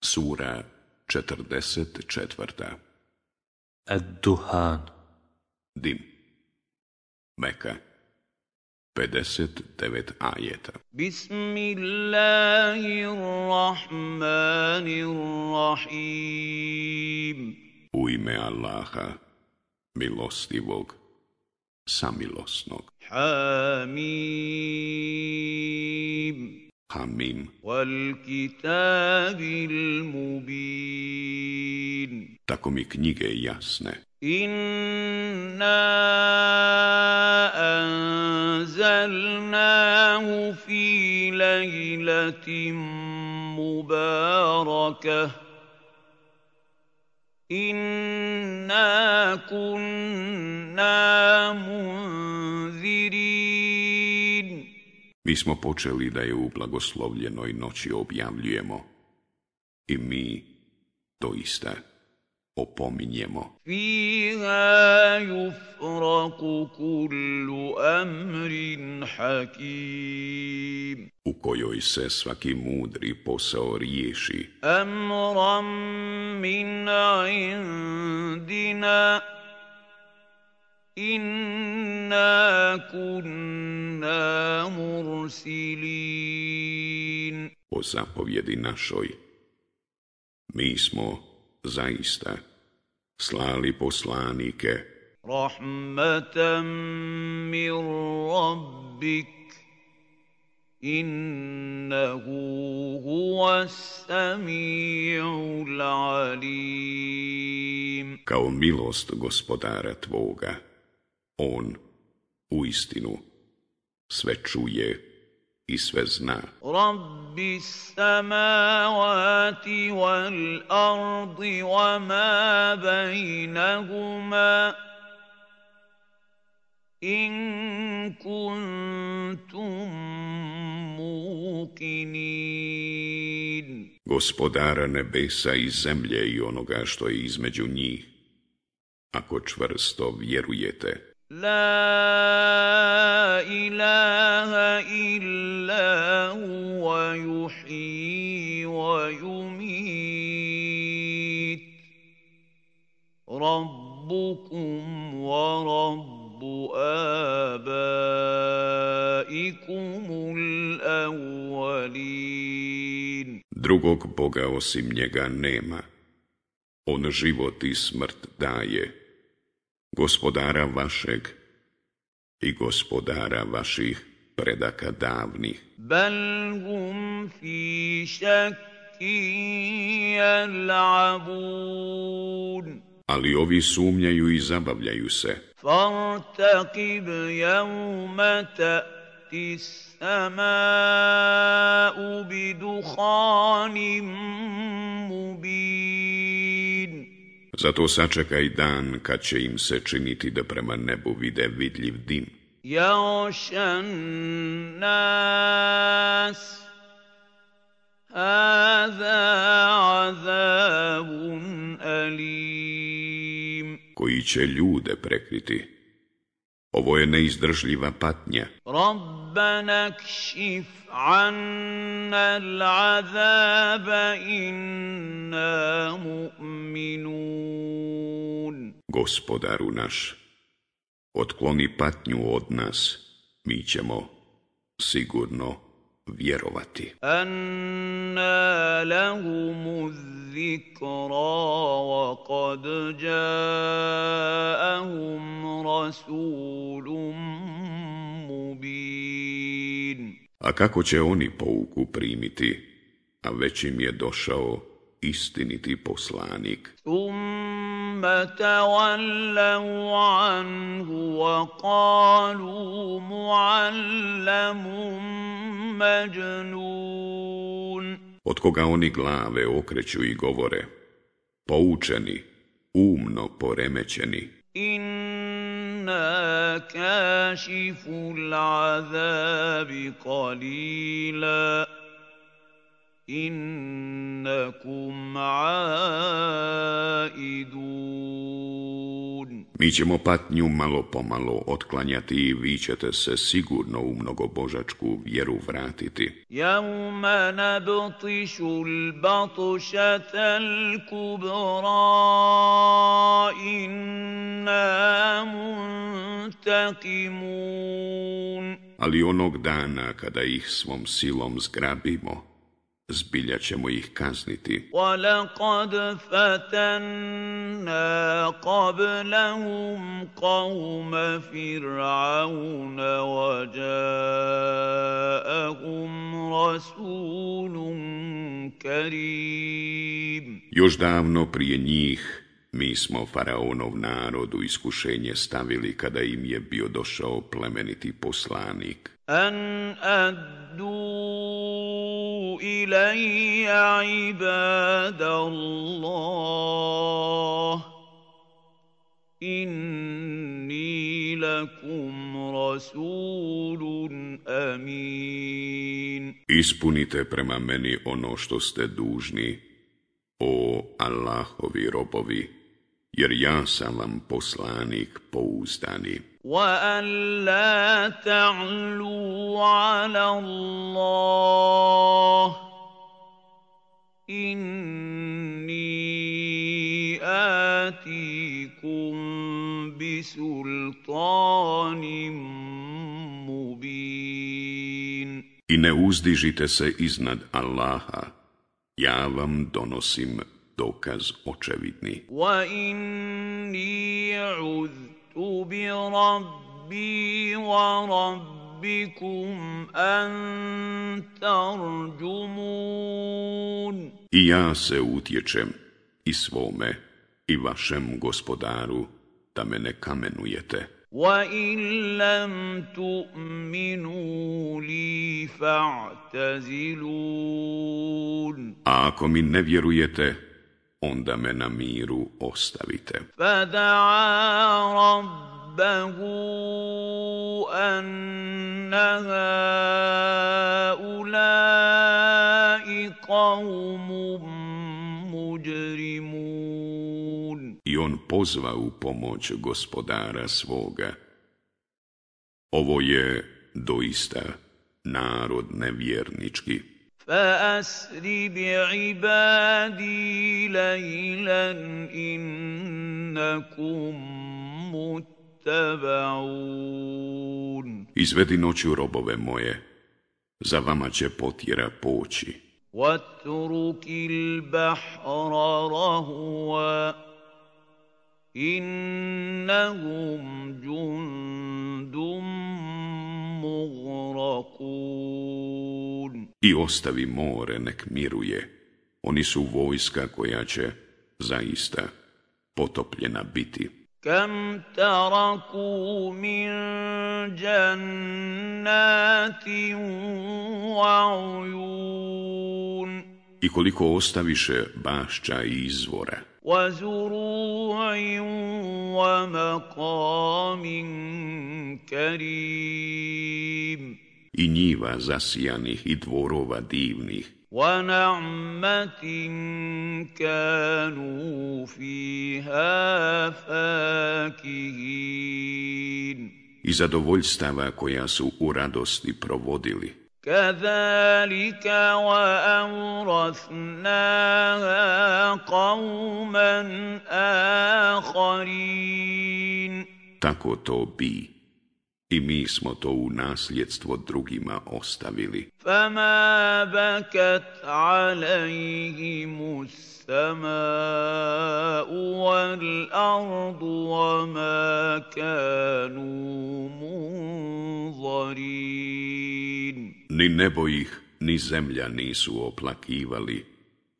Sura 44. Ad-Duhan. Dim. Meka. 59 ajeta. Bismillahirrahmanirrahim. U ime Allaha, milostivog, samilosnog. Hamim. حميم. والكتاب المبين. تكم كنيجة ياسنة إنا أنزلناه في ليلة مباركة. إنا كنا منذرين Mi smo počeli da je u blagoslovljenoj noći objavljujemo i mi to ista opominjemo. Fiha yufraku kullu amrin hakim. U kojoj se svaki mudri posao riješi. Amram min indina inna kunna mursilin. O zapovjedi našoj, mi smo zaista slali poslanike. Rahmatan min rabbik, Innehu huwa sami'ul alim. Kao milost gospodara Tvoga on u istinu sve čuje i sve zna. Rabbi samavati wal ardi wa ma bajnahuma in kuntum mukinin. Gospodara nebesa i zemlje i onoga što je između njih, ako čvrsto vjerujete. La ilaha illa huwa yuhyi wa yumit. Rabbukum wa rabbu abaikumul awwalin Drugog Boga osim njega nema. On život i smrt daje gospodara vašeg i gospodara vaših predaka davnih. Bel hum fi jel'abun. Ali ovi sumnjaju i zabavljaju se. Fartakib jevme ta'ti sama'u bi duhanim mubin. Zato sačekaj dan kad će im se činiti da prema nebu vide vidljiv dim. Jošan nas, azabun alim. Koji će ljude prekriti. Ovo je neizdržljiva patnja. Rabbana kšif anna l'azaba inna mu'minun. Gospodaru naš, otkloni patnju od nas, mi ćemo sigurno vjerovati. Anna lahumu zikra wa kad jaahum rasulum mubin. A kako će oni pouku primiti, a već im je došao istiniti poslanik. Thumma tawallav anhu wa qalu muallamun majnun. Od koga oni glave okreću i govore, poučeni, umno poremećeni. Inna kašifu l'azabi qalila innakum aidun. Mi ćemo patnju malo pomalo otklanjati i vi ćete se sigurno u mnogobožačku vjeru vratiti. Jauma nabtišu l'batušata l'kubra inna muntakimun. Ali onog dana kada ih svom silom zgrabimo, zbilja ćemo ih kazniti. ولقد فتنا قبلهم قوم فرعون وجاءهم رسول كريم Još davno prije njih mi smo faraonov narod u iskušenje stavili kada im je bio došao plemeniti poslanik. An addu ilaja ibadallah, inni lakum rasulun amin. Ispunite prema meni ono što ste dužni, o Allahovi robovi jer ja sam vam poslanik pouzdani. وأن لا تعلوا على الله إني آتيكم بسلطان مبين I ne uzdižite se iznad Allaha, ja vam donosim dokaz očevidni. وإني عذت بربي وربكم أن ترجمون I ja se utječem i svome i vašem gospodaru da me ne kamenujete. وإن لم تؤمنوا لي فاعتزلون A ako mi ne vjerujete, onda me na miru ostavite. Fada'a rabbahu anna haulai qavmum muđrimun. I on pozva u pomoć gospodara svoga. Ovo je doista narod nevjernički. فأسر بعبادي ليلا إنكم متبعون Izvedi noću robove moje, za vama će potjera poći. واترك البحر رهوا إنهم جند مغرقون i ostavi more nek miruje. Oni su vojska koja će zaista potopljena biti. Kam taraku min džannati wa I koliko ostaviše bašća i izvora. Wa zuru'in wa maqamin karim I njiva zasijanih i dvorova divnih. ونعمة كانوا فيها فاكهين I zadovoljstava koja su u radosti provodili. كذلك وأورثناها قوما آخرين Tako to bi. i mi smo to u nasljedstvo drugima ostavili. Fama bakat alaihimu sama'u wal ardu wa ma kanu munzarin. Ni nebo ih, ni zemlja nisu oplakivali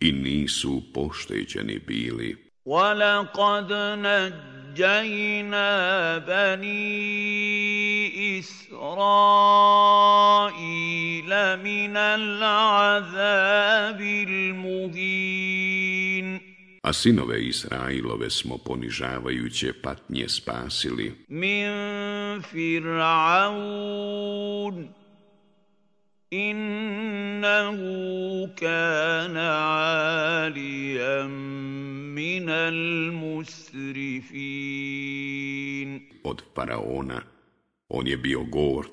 i nisu pošteđeni bili. Walaqad nađu نجينا بني إسرائيل من العذاب المهين A sinove Israilove smo ponižavajuće patnje spasili من فرعون إنه كان عاليا من المسرفين Od faraona, on je bio gor,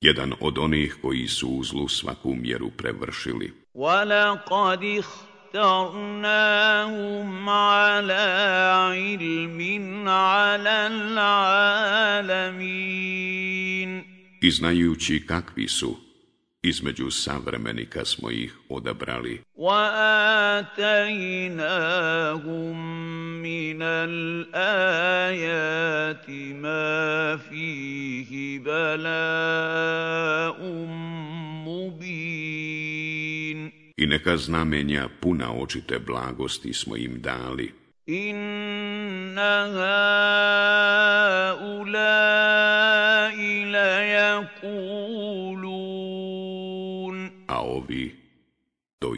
jedan od onih koji su u zlu svaku mjeru prevršili. ولقد اخترناهم على علم على العالمين I znajući kakvi su, između savremenika smo ih odabrali. واتيناهم من الايات ما فيه بلاء مبين I neka znamenja puna očite blagosti smo im dali. ان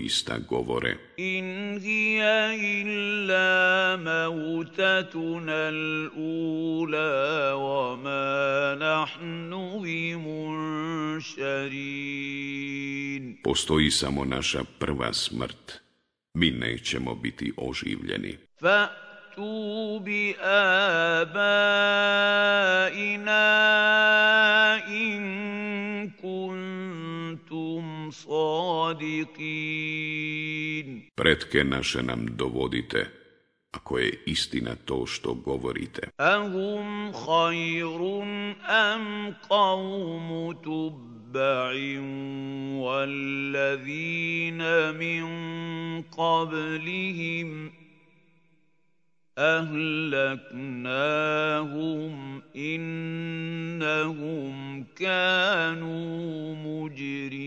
doista govore. In hija illa mautatuna l'ula, wa ma nahnu bimunšarin. Postoji samo naša prva smrt. Mi nećemo biti oživljeni. Fa'tu bi abaina صادقين Pretke naše nam dovodite, ako je istina to što govorite. أهم خير أم قوم تبع والذين من قبلهم أهلكناهم إنهم كانوا مجرمين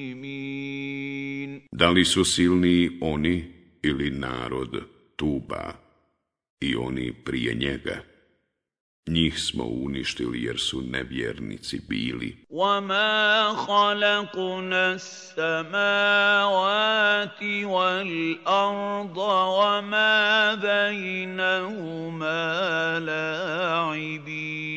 Da li su silniji oni ili narod Tuba i oni prije njega? Njih smo uništili jer su nevjernici bili. وما خلقنا السماوات والارض وما بينهما لاعبين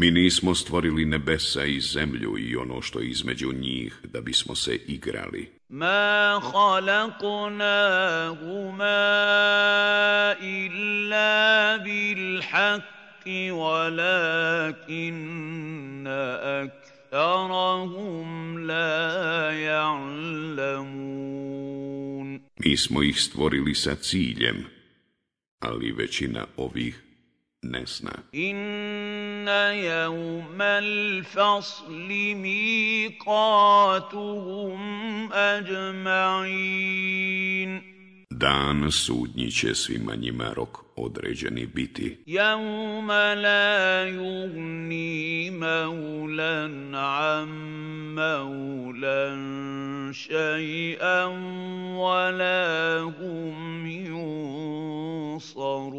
Mi nismo stvorili nebesa i zemlju i ono što je između njih da bismo se igrali. ما خلقناهما الا بالحق ولكن اكثرهم لا يعلمون Mi smo ih stvorili sa ciljem, ali većina ovih ne zna. ان يوم الفصل ميقاتهم اجمعين Dan sudnji će svima njima rok određeni biti. يوم لا يغني مولى عن مولى شيئا ولا هم ينصرون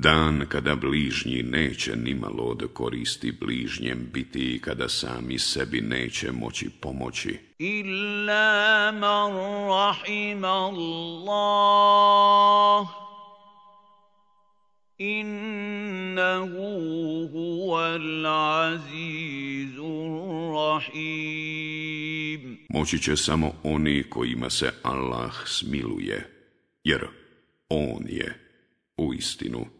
Dan kada bližnji neće nimalo od koristi bližnjem biti i kada sami sebi neće moći pomoći. Illa man rahim Allah, innahu huval azizur rahim. Moći će samo oni kojima se Allah smiluje, jer On je u istinu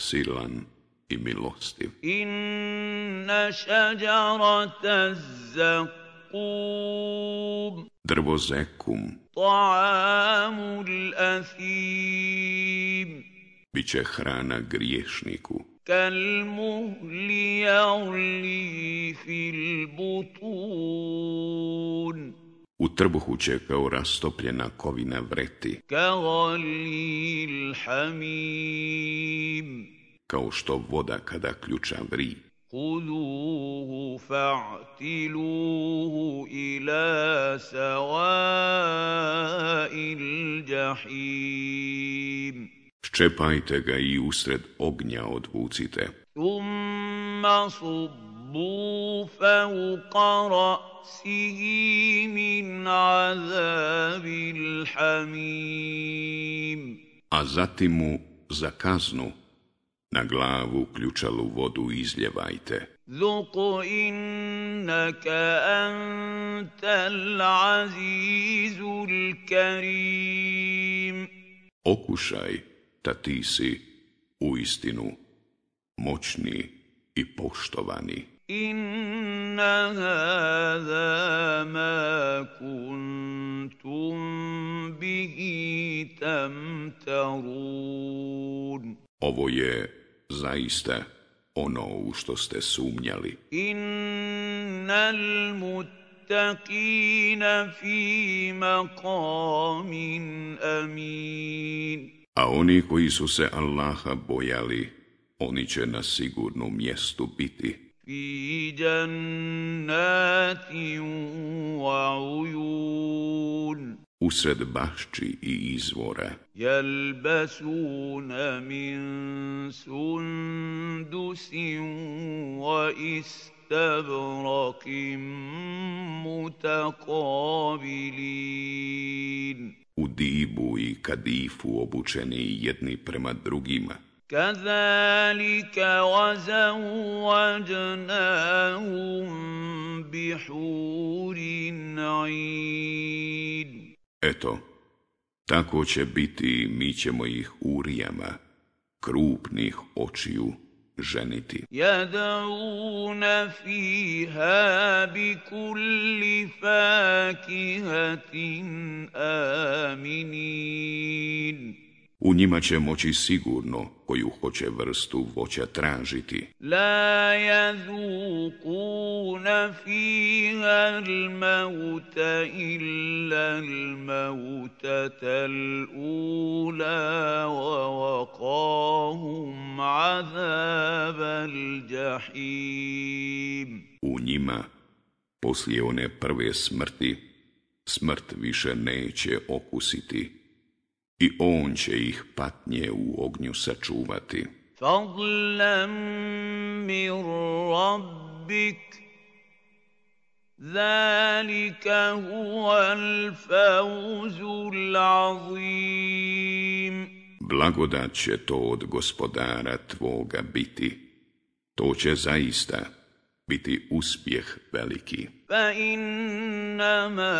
silan i milostiv. Inna šađarata zakum. Drvo zekum. Ta'amul asim. Biće hrana griješniku. Kalmuhli javli fil butur u trbuhu će kao rastopljena kovina vreti. Hamim. Kao što voda kada ključa vri. Kuduhu fa'tiluhu ila sawail jahim. Ščepajte ga i usred ognja odvucite. Tumma صبوا فوق راسه من عذاب الحميم a zatim mu za kaznu na glavu ključalu vodu izljevajte. ذق انك انت العزيز الكريم Okušaj da ti si u istinu moćni i poštovani. Inna hada ma kuntum bihi tamtarun. Ovo je zaista ono u što ste sumnjali. Innal muttaqina fi maqamin amin. A oni koji su se Allaha bojali, oni će na sigurnom mjestu biti. Jannatin wa uyun. Usred bašči i izvora. Jelbasuna min sundusin wa istabrakim mutakabilin. U dibu i kadifu obučeni jedni prema drugima. كذلك وزوجناهم بحور عين Eto, tako će biti, mi ćemo ih urijama, krupnih očiju, ženiti. يدعون فيها بكل فاكهة آمنين U njima će moći sigurno koju hoće vrstu voća tražiti. La yazukuna fiha al-mauta illa al-mautata al-ula wa waqahum azab al-jahim. U njima, poslije one prve smrti, smrt više neće okusiti i on će ih patnje u ognju sačuvati. Fadlan min rabbik, zalika huwa al-fawzul azim. Blagodat će to od gospodara tvoga biti. To će zaista biti uspjeh veliki. Fa innama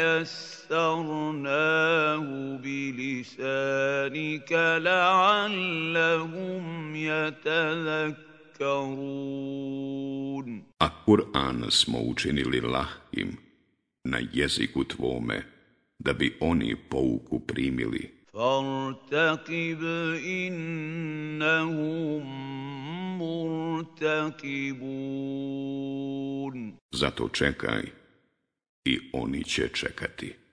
yassarnahu bi lisanika la'allahum yatadhakkarun. A Kur'an smo učinili lahkim na jeziku tvome, da bi oni pouku primili. Fartakib innahum zato čekaj i oni će čekati.